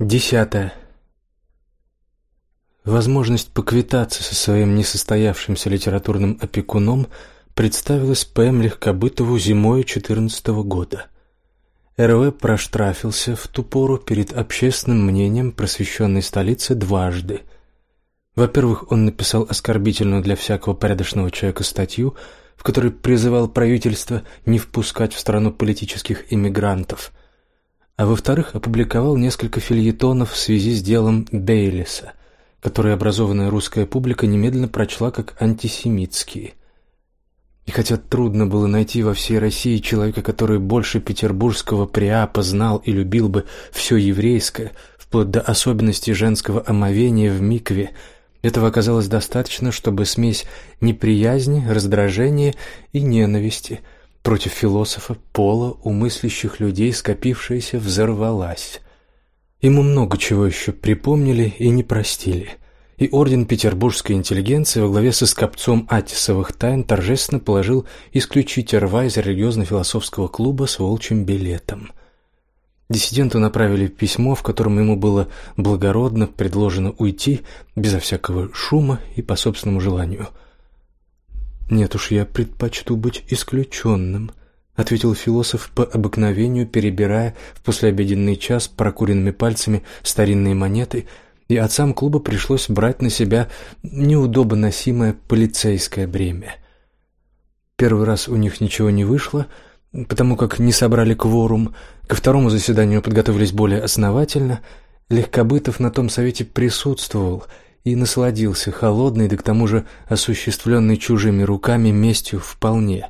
Десятое. Возможность поквитаться со своим несостоявшимся литературным опекуном представилась П.М. Легкобытову зимой 14 года. РВ проштрафился в ту пору перед общественным мнением просвещенной столицы дважды. Во-первых, он написал оскорбительную для всякого порядочного человека статью, в которой призывал правительство не впускать в страну политических иммигрантов – а во-вторых, опубликовал несколько фильетонов в связи с делом Бейлиса, которые образованная русская публика немедленно прочла как антисемитские. И хотя трудно было найти во всей России человека, который больше петербургского приапа знал и любил бы все еврейское, вплоть до особенностей женского омовения в микве, этого оказалось достаточно, чтобы смесь неприязни, раздражения и ненависти – против философа, пола, умыслящих людей, скопившаяся, взорвалась. Ему много чего еще припомнили и не простили. И орден петербургской интеллигенции во главе со скопцом Атисовых тайн торжественно положил исключить рва из религиозно-философского клуба с волчьим билетом. Диссиденту направили письмо, в котором ему было благородно предложено уйти безо всякого шума и по собственному желанию – «Нет уж, я предпочту быть исключенным», — ответил философ по обыкновению, перебирая в послеобеденный час прокуренными пальцами старинные монеты, и отцам клуба пришлось брать на себя неудобоносимое полицейское бремя. Первый раз у них ничего не вышло, потому как не собрали кворум, ко второму заседанию подготовились более основательно, Легкобытов на том совете присутствовал — и насладился холодной, да к тому же осуществленной чужими руками местью вполне.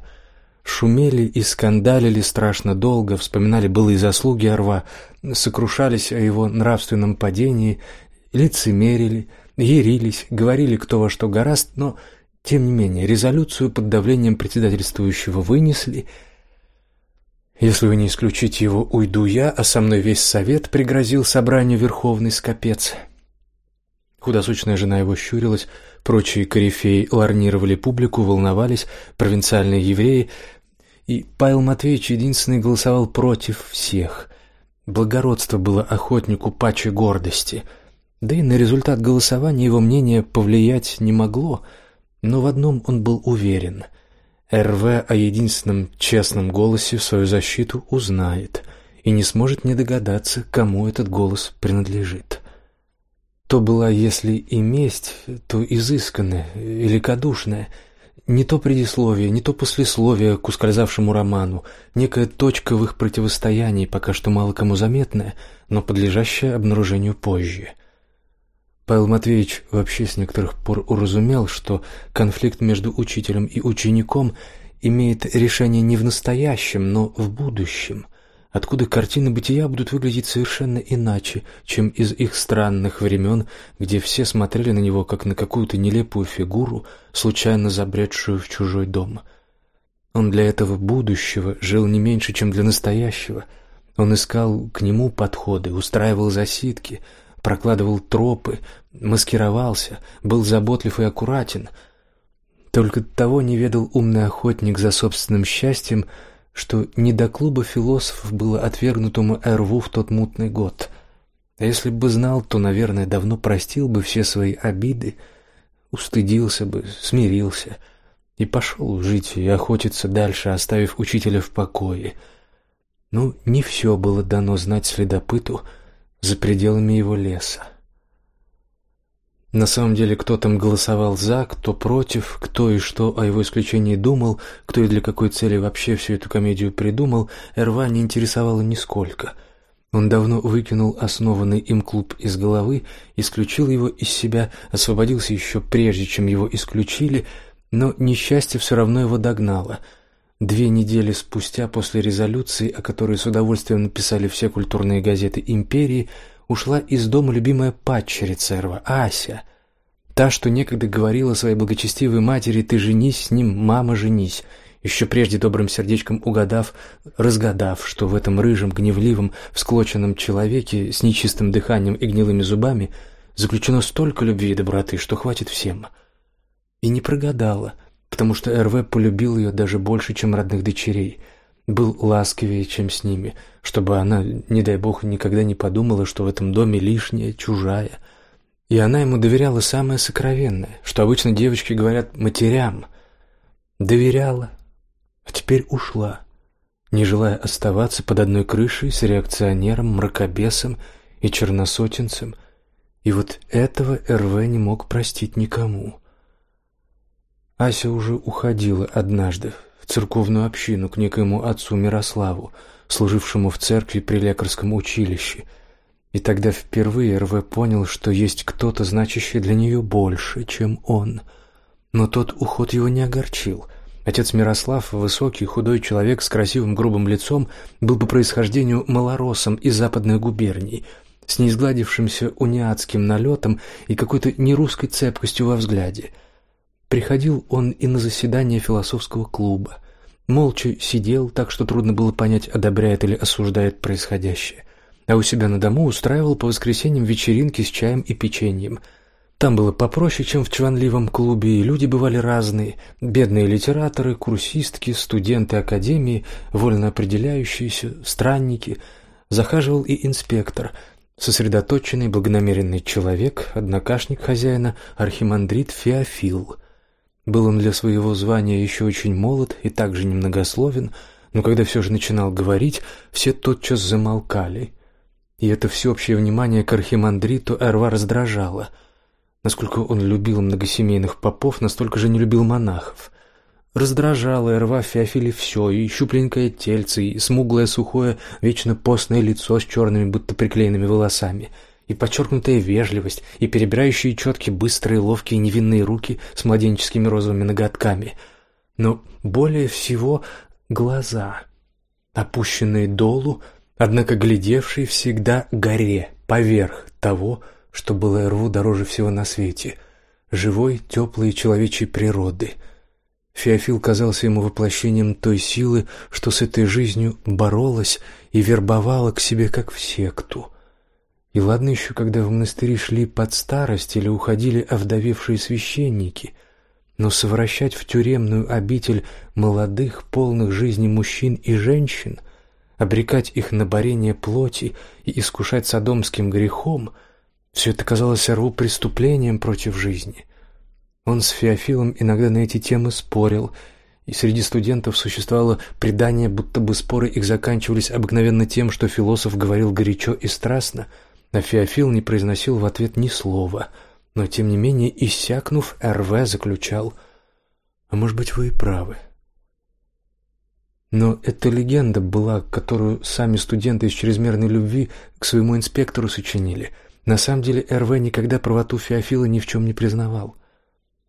Шумели и скандалили страшно долго, вспоминали былые заслуги Орва, сокрушались о его нравственном падении, лицемерили, ярились, говорили кто во что гораст, но, тем не менее, резолюцию под давлением председательствующего вынесли – если вы не исключите его, уйду я, а со мной весь совет пригрозил собранию верховный скопец. Худосочная жена его щурилась, прочие корифеи ларнировали публику, волновались, провинциальные евреи, и Павел Матвеевич единственный голосовал против всех. Благородство было охотнику паче гордости. Да и на результат голосования его мнение повлиять не могло, но в одном он был уверен. РВ о единственном честном голосе в свою защиту узнает и не сможет не догадаться, кому этот голос принадлежит. То была, если и месть, то изысканная, великодушная, не то предисловие, не то послесловие к ускользавшему роману, некая точка в их противостоянии, пока что мало кому заметная, но подлежащая обнаружению позже. Павел Матвеевич вообще с некоторых пор уразумел, что конфликт между учителем и учеником имеет решение не в настоящем, но в будущем – откуда картины бытия будут выглядеть совершенно иначе, чем из их странных времен, где все смотрели на него как на какую-то нелепую фигуру, случайно забредшую в чужой дом. Он для этого будущего жил не меньше, чем для настоящего. Он искал к нему подходы, устраивал засидки, прокладывал тропы, маскировался, был заботлив и аккуратен. Только того не ведал умный охотник за собственным счастьем, что не до клуба философов было отвергнутому Эрву в тот мутный год. А если бы знал, то, наверное, давно простил бы все свои обиды, устыдился бы, смирился и пошел жить и охотиться дальше, оставив учителя в покое. Но не все было дано знать следопыту за пределами его леса. На самом деле, кто там голосовал за, кто против, кто и что о его исключении думал, кто и для какой цели вообще всю эту комедию придумал, Эрва не интересовало нисколько. Он давно выкинул основанный им клуб из головы, исключил его из себя, освободился еще прежде, чем его исключили, но несчастье все равно его догнало. Две недели спустя после резолюции, о которой с удовольствием написали все культурные газеты империи, ушла из дома любимая падчерица Эрва, Ася. Та, что некогда говорила своей благочестивой матери «ты женись с ним, мама, женись», еще прежде добрым сердечком угадав, разгадав, что в этом рыжем, гневливом, всклоченном человеке с нечистым дыханием и гнилыми зубами заключено столько любви и доброты, что хватит всем. И не прогадала, потому что РВ полюбил ее даже больше, чем родных дочерей – был ласковее, чем с ними, чтобы она, не дай бог, никогда не подумала, что в этом доме лишняя, чужая. И она ему доверяла самое сокровенное, что обычно девочки говорят матерям. Доверяла, а теперь ушла, не желая оставаться под одной крышей с реакционером, мракобесом и черносотенцем. И вот этого РВ не мог простить никому. Ася уже уходила однажды церковную общину к некоему отцу Мирославу, служившему в церкви при лекарском училище. И тогда впервые РВ понял, что есть кто-то, значащий для нее больше, чем он. Но тот уход его не огорчил. Отец Мирослав, высокий, худой человек с красивым грубым лицом, был по происхождению малоросом из западной губернии, с неизгладившимся униатским налетом и какой-то нерусской цепкостью во взгляде – Приходил он и на заседание философского клуба. Молча сидел, так что трудно было понять, одобряет или осуждает происходящее. А у себя на дому устраивал по воскресеньям вечеринки с чаем и печеньем. Там было попроще, чем в чванливом клубе, и люди бывали разные: бедные литераторы, курсистки, студенты академии, вольно определяющиеся, странники. Захаживал и инспектор, сосредоточенный, благонамеренный человек, однокашник хозяина, архимандрит Феофил. Был он для своего звания еще очень молод и также немногословен, но когда все же начинал говорить, все тотчас замолкали. И это всеобщее внимание к архимандриту Эрва раздражало. Насколько он любил многосемейных попов, настолько же не любил монахов. Раздражало Эрва Феофиле все, и щупленькое тельце, и смуглое сухое, вечно постное лицо с черными, будто приклеенными волосами — и подчеркнутая вежливость, и перебирающие четкие, быстрые, ловкие, невинные руки с младенческими розовыми ноготками. Но более всего глаза, опущенные долу, однако глядевшие всегда горе, поверх того, что было рву дороже всего на свете, живой, теплой человечей природы. Феофил казался ему воплощением той силы, что с этой жизнью боролась и вербовала к себе как в секту — и ладно еще, когда в монастыри шли под старость или уходили овдовевшие священники, но совращать в тюремную обитель молодых, полных жизни мужчин и женщин, обрекать их на борение плоти и искушать садомским грехом — все это казалось Орву преступлением против жизни. Он с Феофилом иногда на эти темы спорил, и среди студентов существовало предание, будто бы споры их заканчивались обыкновенно тем, что философ говорил горячо и страстно — а Феофил не произносил в ответ ни слова, но тем не менее, иссякнув, РВ заключал: "А может быть, вы и правы". Но эта легенда была, которую сами студенты из чрезмерной любви к своему инспектору сочинили. На самом деле РВ никогда правоту Феофила ни в чем не признавал.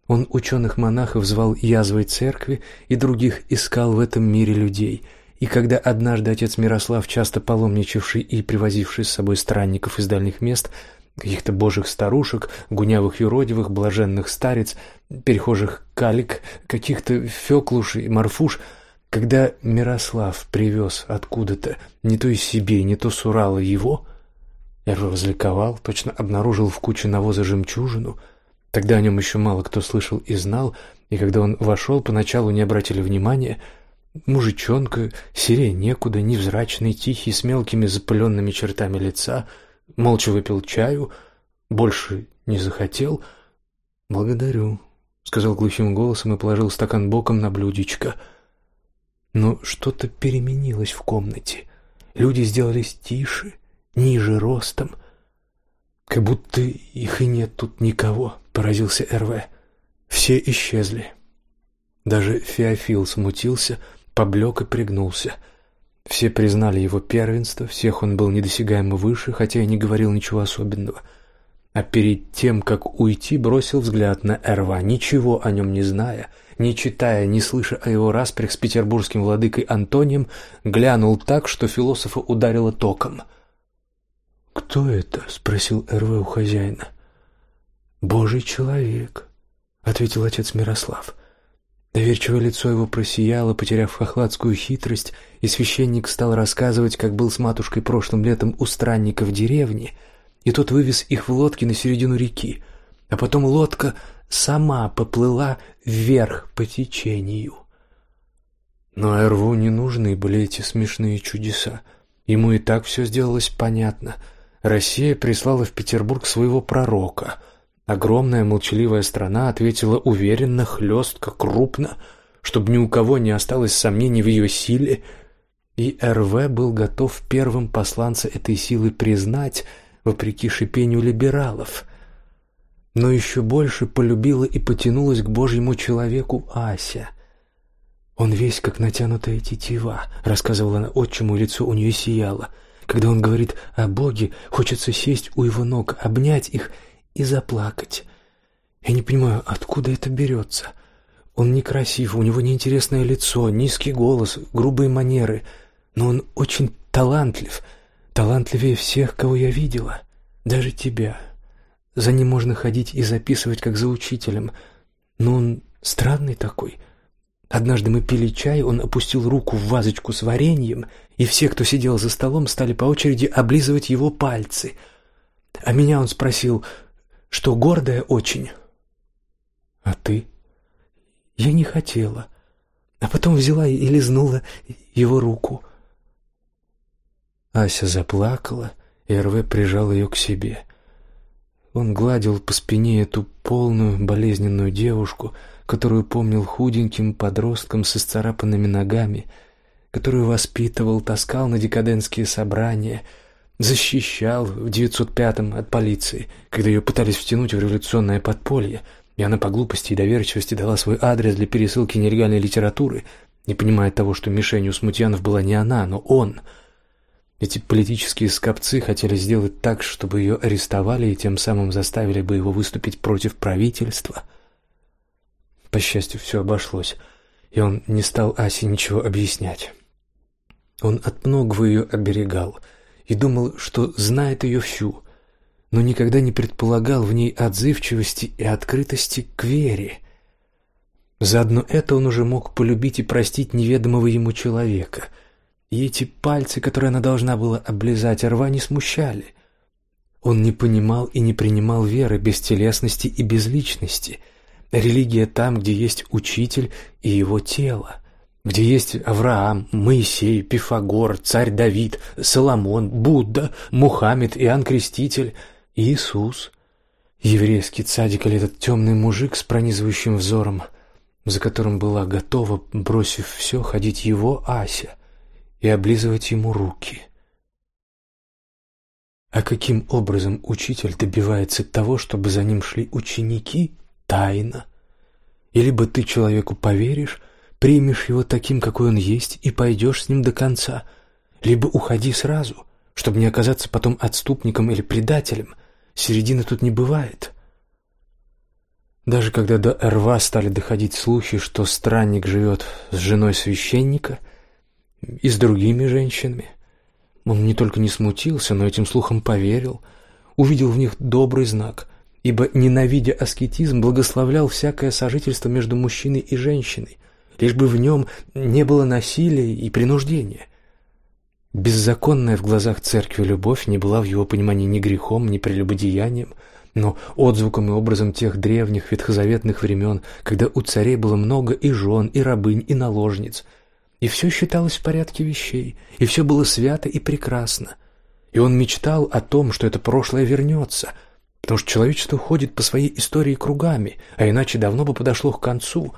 Он ученых монахов звал язвой церкви и других искал в этом мире людей – и когда однажды отец Мирослав, часто паломничавший и привозивший с собой странников из дальних мест, каких-то божьих старушек, гунявых юродивых, блаженных старец, перехожих калик, каких-то феклуш и марфуш, когда Мирослав привез откуда-то, не то из Сибири, не то с Урала его, я возликовал, точно обнаружил в куче навоза жемчужину. Тогда о нем еще мало кто слышал и знал, и когда он вошел, поначалу не обратили внимания — Мужичонка, серее некуда, невзрачный, тихий, с мелкими запыленными чертами лица, молча выпил чаю, больше не захотел. «Благодарю», — сказал глухим голосом и положил стакан боком на блюдечко. Но что-то переменилось в комнате. Люди сделались тише, ниже ростом. Как будто их и нет тут никого, поразился РВ. Все исчезли. Даже Феофил смутился — поблек и пригнулся. Все признали его первенство, всех он был недосягаемо выше, хотя и не говорил ничего особенного. А перед тем, как уйти, бросил взгляд на Эрва, ничего о нем не зная, не читая, не слыша о его распрях с петербургским владыкой Антонием, глянул так, что философа ударило током. «Кто это?» — спросил Эрве у хозяина. «Божий человек», — ответил отец Мирослав. Доверчивое лицо его просияло, потеряв хохладскую хитрость, и священник стал рассказывать, как был с матушкой прошлым летом у странника в деревне, и тот вывез их в лодке на середину реки, а потом лодка сама поплыла вверх по течению. Но Эрву не нужны были эти смешные чудеса. Ему и так все сделалось понятно. Россия прислала в Петербург своего пророка. Огромная молчаливая страна ответила уверенно, хлестко, крупно, чтобы ни у кого не осталось сомнений в ее силе. И РВ был готов первым посланца этой силы признать, вопреки шипению либералов. Но еще больше полюбила и потянулась к Божьему человеку Ася — «Он весь как натянутая тетива», — рассказывала она отчиму, и лицо у нее сияло. «Когда он говорит о Боге, хочется сесть у его ног, обнять их и заплакать. Я не понимаю, откуда это берется. Он некрасив, у него неинтересное лицо, низкий голос, грубые манеры, но он очень талантлив, талантливее всех, кого я видела, даже тебя. За ним можно ходить и записывать, как за учителем, но он странный такой» Однажды мы пили чай, он опустил руку в вазочку с вареньем, и все, кто сидел за столом, стали по очереди облизывать его пальцы. А меня он спросил, что гордая очень. А ты? Я не хотела. А потом взяла и лизнула его руку. Ася заплакала, и РВ прижал ее к себе. Он гладил по спине эту полную болезненную девушку, которую помнил худеньким подростком с исцарапанными ногами, которую воспитывал, таскал на декадентские собрания, защищал в 905-м от полиции, когда ее пытались втянуть в революционное подполье, и она по глупости и доверчивости дала свой адрес для пересылки нелегальной литературы, не понимая того, что мишенью смутьянов была не она, но он. Эти политические скопцы хотели сделать так, чтобы ее арестовали и тем самым заставили бы его выступить против правительства — по счастью, все обошлось, и он не стал Асе ничего объяснять. Он от многого ее оберегал и думал, что знает ее всю, но никогда не предполагал в ней отзывчивости и открытости к вере. Заодно это он уже мог полюбить и простить неведомого ему человека. И эти пальцы, которые она должна была облизать, рва не смущали. Он не понимал и не принимал веры без телесности и без личности — Религия там, где есть учитель и его тело, где есть Авраам, Моисей, Пифагор, царь Давид, Соломон, Будда, Мухаммед, Иоанн Креститель, Иисус. Еврейский цадик или этот темный мужик с пронизывающим взором, за которым была готова, бросив все, ходить его Ася и облизывать ему руки. А каким образом учитель добивается того, чтобы за ним шли ученики, тайна. И либо ты человеку поверишь, примешь его таким, какой он есть, и пойдешь с ним до конца, либо уходи сразу, чтобы не оказаться потом отступником или предателем. Середины тут не бывает. Даже когда до Эрва стали доходить слухи, что странник живет с женой священника и с другими женщинами, он не только не смутился, но этим слухам поверил, увидел в них добрый знак — ибо, ненавидя аскетизм, благословлял всякое сожительство между мужчиной и женщиной, лишь бы в нем не было насилия и принуждения. Беззаконная в глазах церкви любовь не была в его понимании ни грехом, ни прелюбодеянием, но отзвуком и образом тех древних ветхозаветных времен, когда у царей было много и жен, и рабынь, и наложниц, и все считалось в порядке вещей, и все было свято и прекрасно. И он мечтал о том, что это прошлое вернется — потому что человечество ходит по своей истории кругами, а иначе давно бы подошло к концу.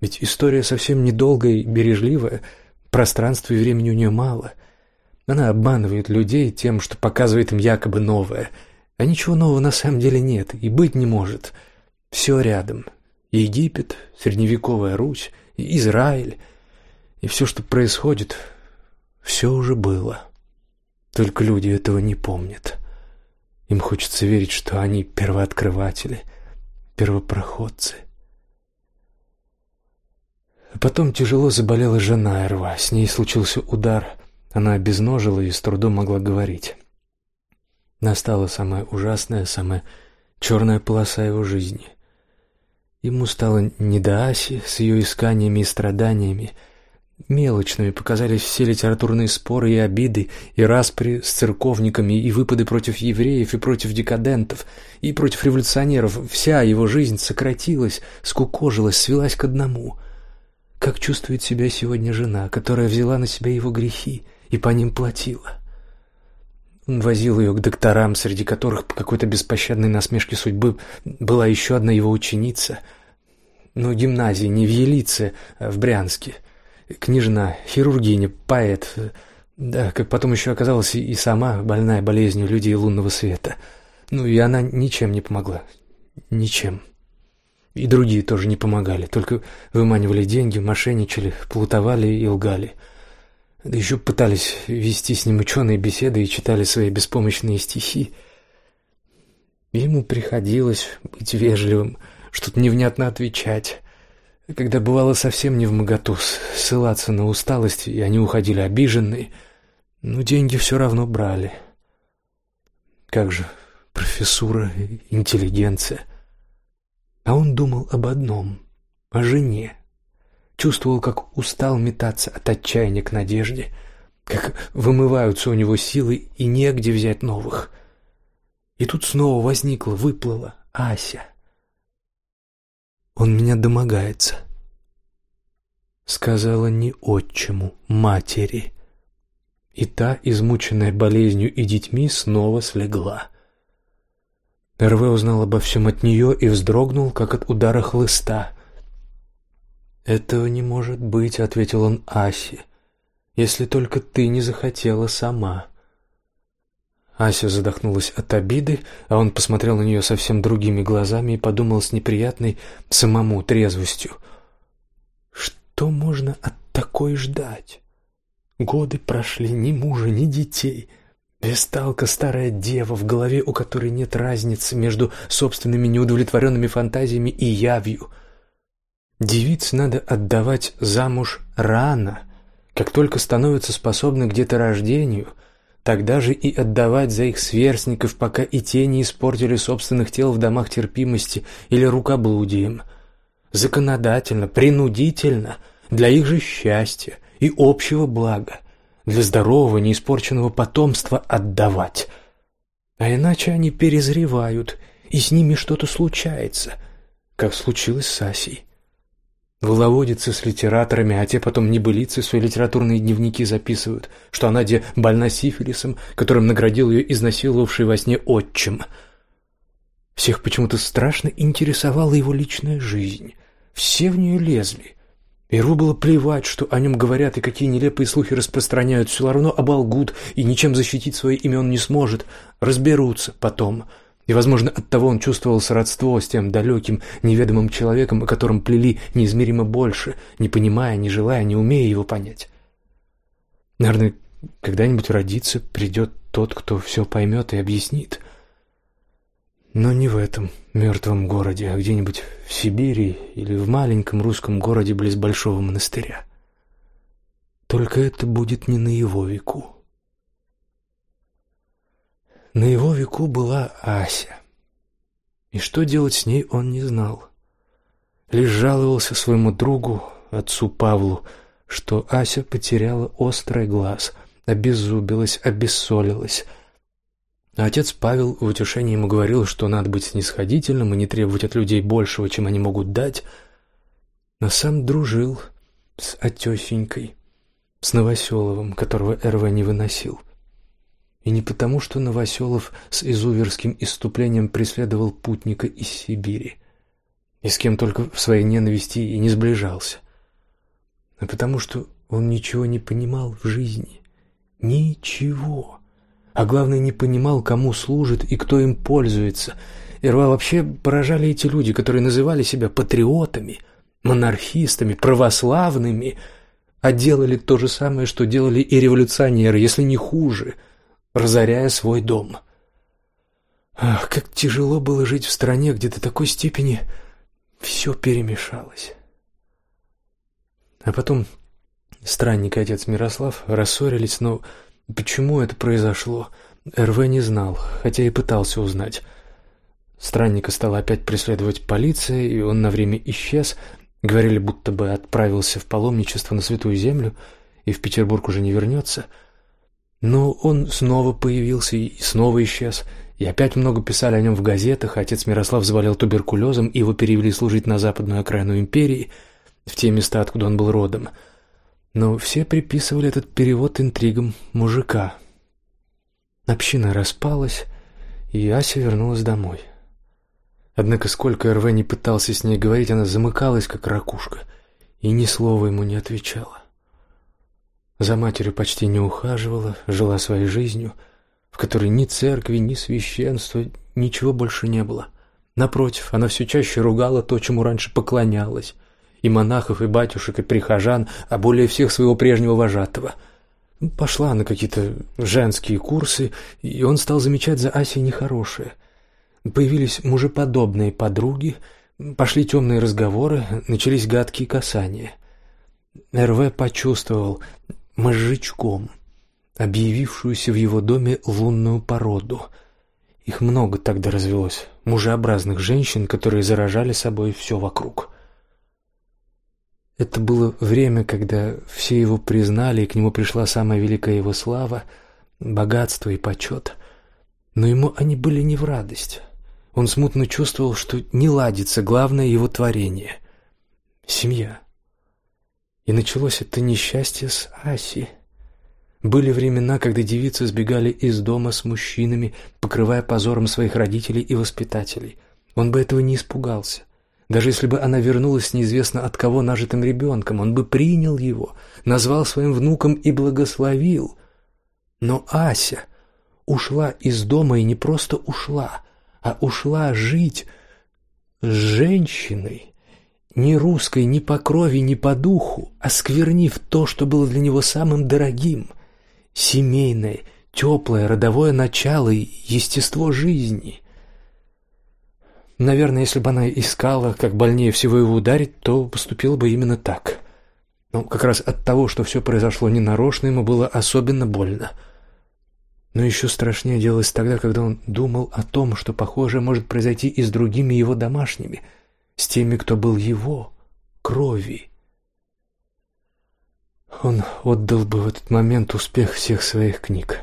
Ведь история совсем недолгая и бережливая, пространства и времени у нее мало. Она обманывает людей тем, что показывает им якобы новое, а ничего нового на самом деле нет и быть не может. Все рядом. Египет, средневековая Русь, Израиль, и все, что происходит, все уже было. Только люди этого не помнят. Им хочется верить, что они первооткрыватели, первопроходцы. Потом тяжело заболела жена Эрва, с ней случился удар. Она обезножила и с трудом могла говорить. Настала самая ужасная, самая черная полоса его жизни. Ему стало не до Аси с ее исканиями и страданиями, Мелочными показались все литературные споры и обиды, и распри с церковниками, и выпады против евреев, и против декадентов, и против революционеров. Вся его жизнь сократилась, скукожилась, свелась к одному — как чувствует себя сегодня жена, которая взяла на себя его грехи и по ним платила. Он возил ее к докторам, среди которых по какой-то беспощадной насмешке судьбы была еще одна его ученица. Ну, гимназии не в Елице, а в Брянске. Княжна, хирургиня, поэт. Да, как потом еще оказалась и сама больная болезнью людей лунного света. Ну, и она ничем не помогла. Ничем. И другие тоже не помогали, только выманивали деньги, мошенничали, плутовали и лгали. Да еще пытались вести с ним ученые беседы и читали свои беспомощные стихи. Ему приходилось быть вежливым, что-то невнятно отвечать. Когда бывало совсем не в моготу, ссылаться на усталость, и они уходили обиженные, но деньги все равно брали. Как же профессура, интеллигенция — а он думал об одном — о жене. Чувствовал, как устал метаться от отчаяния к надежде, как вымываются у него силы и негде взять новых. И тут снова возникла, выплыла Ася. «Он меня домогается», — сказала не отчиму, матери. И та, измученная болезнью и детьми, снова слегла. Эрве узнал обо всем от нее и вздрогнул, как от удара хлыста. «Этого не может быть», — ответил он Асе, — «если только ты не захотела сама». Ася задохнулась от обиды, а он посмотрел на нее совсем другими глазами и подумал с неприятной самому трезвостью. «Что можно от такой ждать? Годы прошли, ни мужа, ни детей». Весталка — старая дева, в голове у которой нет разницы между собственными неудовлетворенными фантазиями и явью. Девиц надо отдавать замуж рано, как только становятся способны к деторождению, тогда же и отдавать за их сверстников, пока и те не испортили собственных тел в домах терпимости или рукоблудием. Законодательно, принудительно, для их же счастья и общего блага для здорового, неиспорченного потомства отдавать. А иначе они перезревают, и с ними что-то случается, как случилось с Асей. Выловодится с литераторами, а те потом небылицы свои литературные дневники записывают, что она где больна сифилисом, которым наградил ее изнасиловавший во сне отчим. Всех почему-то страшно интересовала его личная жизнь. Все в нее лезли. Иру было плевать, что о нем говорят и какие нелепые слухи распространяют, все равно оболгут, и ничем защитить свое имя он не сможет. Разберутся потом. И, возможно, оттого он чувствовал сродство с тем далеким, неведомым человеком, о котором плели неизмеримо больше, не понимая, не желая, не умея его понять. Наверное, когда-нибудь родится, придет тот, кто все поймет и объяснит. Но не в этом мертвом городе, а где-нибудь в Сибири или в маленьком русском городе близ большого монастыря. Только это будет не на его веку. На его веку была Ася. И что делать с ней он не знал. Лишь жаловался своему другу, отцу Павлу, что Ася потеряла острый глаз, обеззубилась, обессолилась, отец Павел в утешении ему говорил, что надо быть снисходительным и не требовать от людей большего, чем они могут дать, но сам дружил с отесенькой, с Новоселовым, которого РВ не выносил. И не потому, что Новоселов с изуверским иступлением преследовал путника из Сибири, и с кем только в своей ненависти и не сближался, а потому что он ничего не понимал в жизни. Ничего а главное, не понимал, кому служит и кто им пользуется. Ирва вообще поражали эти люди, которые называли себя патриотами, монархистами, православными, а делали то же самое, что делали и революционеры, если не хуже, разоряя свой дом. Ах, как тяжело было жить в стране, где до такой степени все перемешалось. А потом странник и отец Мирослав рассорились, но Почему это произошло? РВ не знал, хотя и пытался узнать. Странника стала опять преследовать полиция, и он на время исчез. Говорили, будто бы отправился в паломничество на Святую Землю и в Петербург уже не вернется. Но он снова появился и снова исчез. И опять много писали о нем в газетах. Отец Мирослав заболел туберкулезом, и его перевели служить на западную окраину империи. в те места, откуда он был родом. Но все приписывали этот перевод интригам мужика. Община распалась, и Ася вернулась домой. Однако сколько РВ не пытался с ней говорить, она замыкалась, как ракушка, и ни слова ему не отвечала. За матерью почти не ухаживала, жила своей жизнью, в которой ни церкви, ни священства, ничего больше не было. Напротив, она все чаще ругала то, чему раньше поклонялась, и монахов, и батюшек, и прихожан, а более всех своего прежнего вожатого. Пошла на какие-то женские курсы, и он стал замечать за Асей нехорошее. Появились мужеподобные подруги, пошли темные разговоры, начались гадкие касания. РВ почувствовал мозжечком, объявившуюся в его доме лунную породу. Их много тогда развелось, мужеобразных женщин, которые заражали собой все вокруг. Это было время, когда все его признали, и к нему пришла самая великая его слава, богатство и почет. Но ему они были не в радость. Он смутно чувствовал, что не ладится главное его творение — семья. И началось это несчастье с Асей. Были времена, когда девицы сбегали из дома с мужчинами, покрывая позором своих родителей и воспитателей. Он бы этого не испугался. Даже если бы она вернулась неизвестно от кого нажитым ребенком, он бы принял его, назвал своим внуком и благословил. Но Ася ушла из дома и не просто ушла, а ушла жить с женщиной, ни русской ни по крови, ни по духу, осквернив то, что было для него самым дорогим — семейное, теплое, родовое начало и естество жизни. Наверное, если бы она искала, как больнее всего его ударить, то поступила бы именно так. Но как раз от того, что все произошло ненарочно, ему было особенно больно. Но еще страшнее делалось тогда, когда он думал о том, что похожее может произойти и с другими его домашними — с теми, кто был его крови. Он отдал бы в этот момент успех всех своих книг,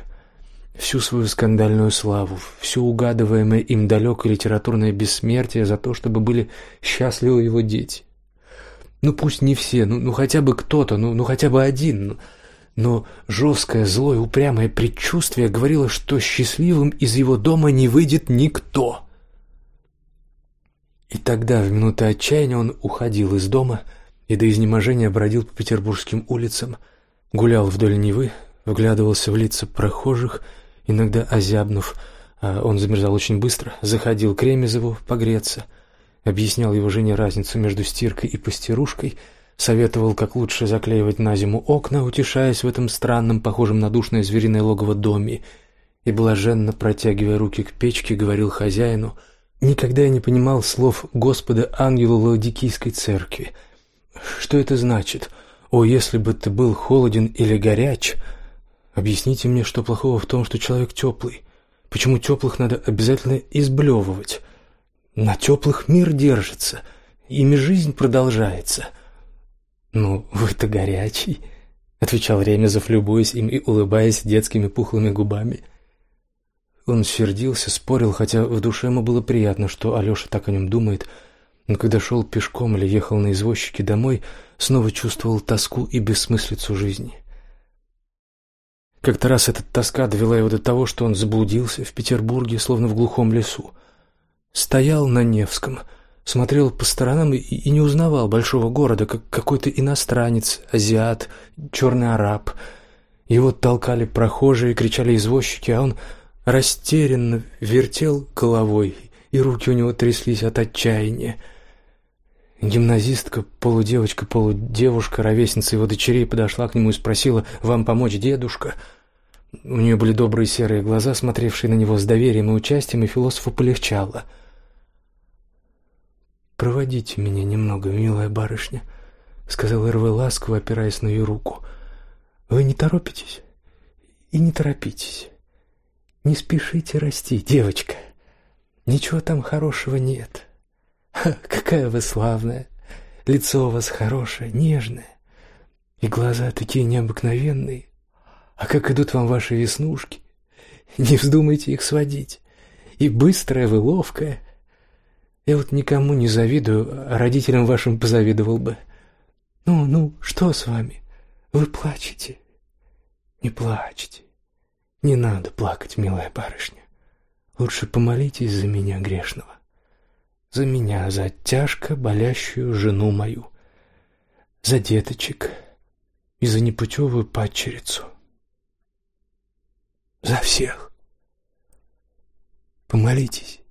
всю свою скандальную славу, все угадываемое им далекое литературное бессмертие за то, чтобы были счастливы его дети. Ну пусть не все, ну, ну хотя бы кто-то, ну, ну хотя бы один, ну, но жесткое, злое, упрямое предчувствие говорило, что счастливым из его дома не выйдет никто. И тогда, в минуты отчаяния, он уходил из дома и до изнеможения бродил по петербургским улицам, гулял вдоль Невы, вглядывался в лица прохожих, иногда озябнув, а он замерзал очень быстро, заходил к Ремезову погреться, объяснял его жене разницу между стиркой и постирушкой, советовал, как лучше заклеивать на зиму окна, утешаясь в этом странном, похожем на душное звериное логово доме, и блаженно протягивая руки к печке, говорил хозяину — Никогда я не понимал слов Господа ангела Лаодикийской церкви. Что это значит? О, если бы ты был холоден или горяч, объясните мне, что плохого в том, что человек теплый. Почему теплых надо обязательно изблевывать? На теплых мир держится, ими жизнь продолжается. Ну, вы-то горячий, отвечал Ремезов, любуясь им и улыбаясь детскими пухлыми губами. — он сердился, спорил, хотя в душе ему было приятно, что Алёша так о нем думает. Но когда шел пешком или ехал на извозчике домой, снова чувствовал тоску и бессмыслицу жизни. Как-то раз эта тоска довела его до того, что он заблудился в Петербурге, словно в глухом лесу. Стоял на Невском, смотрел по сторонам и, и не узнавал большого города, как какой-то иностранец, азиат, черный араб. Его толкали прохожие, кричали извозчики, а он растерянно вертел головой, и руки у него тряслись от отчаяния. Гимназистка, полудевочка, полудевушка, ровесница его дочерей подошла к нему и спросила «Вам помочь, дедушка?» У нее были добрые серые глаза, смотревшие на него с доверием и участием, и философу полегчало. «Проводите меня немного, милая барышня», — сказал Эрве ласково, опираясь на ее руку. «Вы не торопитесь и не торопитесь». Не спешите расти, девочка. Ничего там хорошего нет. Ха, какая вы славная. Лицо у вас хорошее, нежное. И глаза такие необыкновенные. А как идут вам ваши веснушки? Не вздумайте их сводить. И быстрая вы, ловкая. Я вот никому не завидую, а родителям вашим позавидовал бы. Ну, ну, что с вами? Вы плачете? Не плачьте. Не надо плакать, милая барышня. Лучше помолитесь за меня грешного. За меня, за тяжко болящую жену мою. За деточек и за непутевую падчерицу. За всех. Помолитесь.